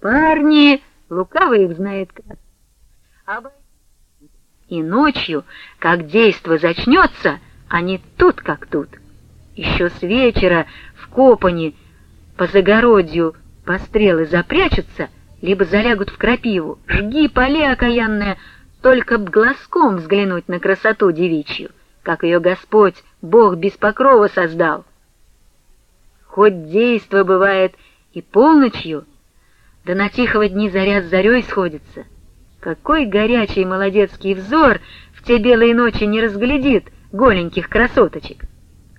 Парни, лукавый их знает как. И ночью, как действо зачнется, они тут как тут. Еще с вечера в копани по загородью пострелы запрячутся, либо залягут в крапиву. Жги, поле окаянное, только б глазком взглянуть на красоту девичью, как ее Господь, Бог без покрова создал. Хоть действо бывает и полночью, да на тихого дни заря с зарей сходится. Какой горячий молодецкий взор в те белые ночи не разглядит голеньких красоточек.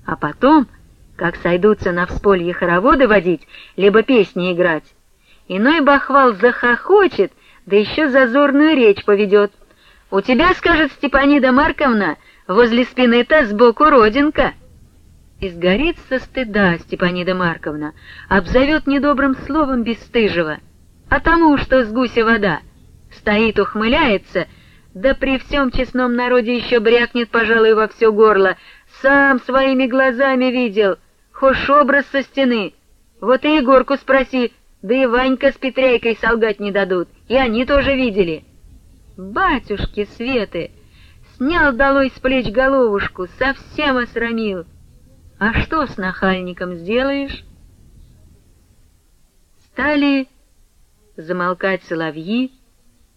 А потом, как сойдутся на всполье хороводы водить, либо песни играть, иной бахвал захохочет, да еще зазорную речь поведет. «У тебя, — скажет Степанида Марковна, — возле спины-то сбоку родинка». И сгорит со стыда Степанида Марковна, обзовет недобрым словом бесстыжего, а тому, что с гуся вода. Стоит, ухмыляется, да при всем честном народе еще брякнет, пожалуй, во все горло. Сам своими глазами видел, хошь образ со стены. Вот и Егорку спроси, да и Ванька с Петрейкой солгать не дадут, и они тоже видели. Батюшки Светы! Снял долой с плеч головушку, совсем осрамил. А что с нахальником сделаешь? Стали замолкать соловьи,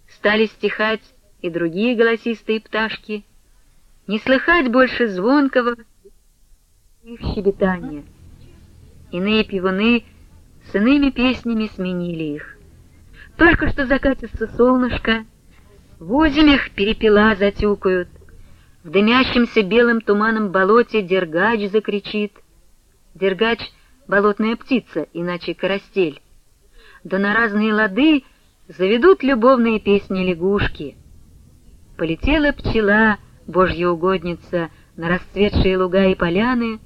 стали стихать и другие голосистые пташки, не слыхать больше звонкого их щебетания. Иные пивуны с иными песнями сменили их. Только что закатится солнышко, в озимях перепела затюкают, в дымящемся белым туманом болоте дергач закричит. Дергач — болотная птица, иначе карастель. Да на разные лады заведут любовные песни лягушки. Полетела пчела, божья угодница, на расцветшие луга и поляны,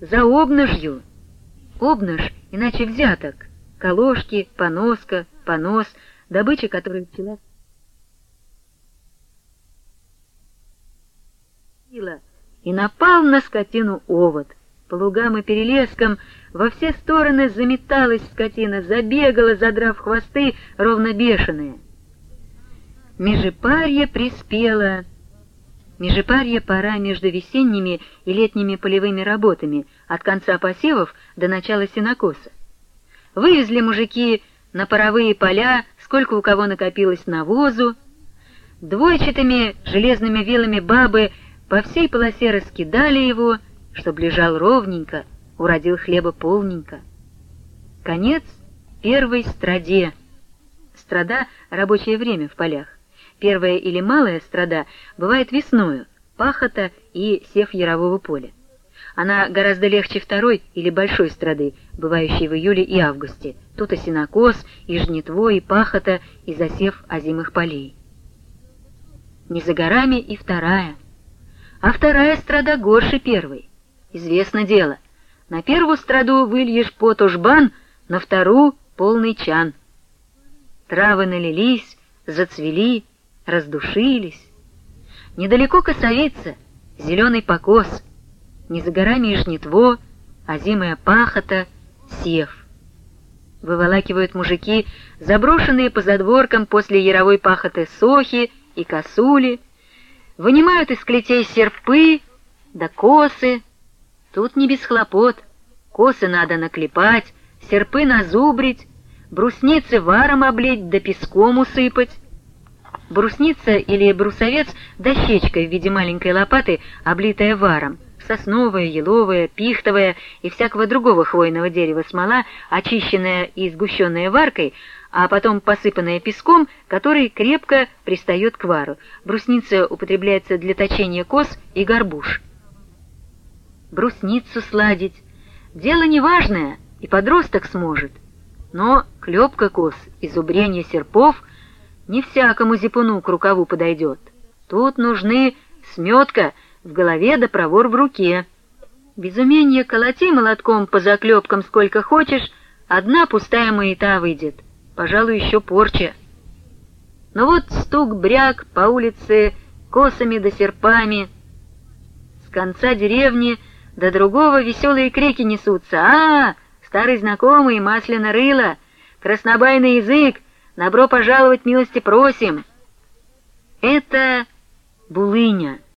за обножью. Обнож, иначе взяток, колошки, поноска, понос, добыча которой пчела и напал на скотину овод. По лугам и перелескам во все стороны заметалась скотина, забегала, задрав хвосты, ровно бешеная. Межепарье приспело. Межепарье пора между весенними и летними полевыми работами, от конца посевов до начала сенокоса. Вывезли мужики на паровые поля, сколько у кого накопилось навозу. Двойчатыми железными вилами бабы по всей полосе раскидали его, чтоб лежал ровненько, уродил хлеба полненько. Конец первой страде. Страда — рабочее время в полях. Первая или малая страда бывает весною, пахота и сев ярового поля. Она гораздо легче второй или большой страды, бывающей в июле и августе. Тут и сенокос, и жнитво, и пахота, и засев озимых полей. Не за горами и вторая — а вторая страда горше первой. Известно дело, на первую страду выльешь потушбан, на вторую — полный чан. Травы налились, зацвели, раздушились. Недалеко косовица, зеленый покос, не за горами и жнитво, а зимая пахота, сев. Выволакивают мужики, заброшенные по задворкам после яровой пахоты сохи и косули, Вынимают из клетей серпы да косы. Тут не без хлопот. Косы надо наклепать, серпы назубрить, брусницы варом облить да песком усыпать. Брусница или брусовец — дощечка в виде маленькой лопаты, облитая варом. Сосновая, еловая, пихтовая и всякого другого хвойного дерева смола, очищенная и сгущенная варкой, а потом посыпанная песком, который крепко пристает к вару. Брусница употребляется для точения кос и горбуш. Брусницу сладить — дело неважное, и подросток сможет. Но клепка кос и зубрение серпов не всякому зипуну к рукаву подойдет. Тут нужны сметка в голове да провор в руке. Без колоти молотком по заклепкам сколько хочешь, одна пустая маята выйдет пожалуй, еще порча. Но вот стук-бряк по улице косами да серпами. С конца деревни до другого веселые крики несутся. а, Старый знакомый, масляно рыло! Краснобайный язык! Добро пожаловать, милости просим!» Это булыня.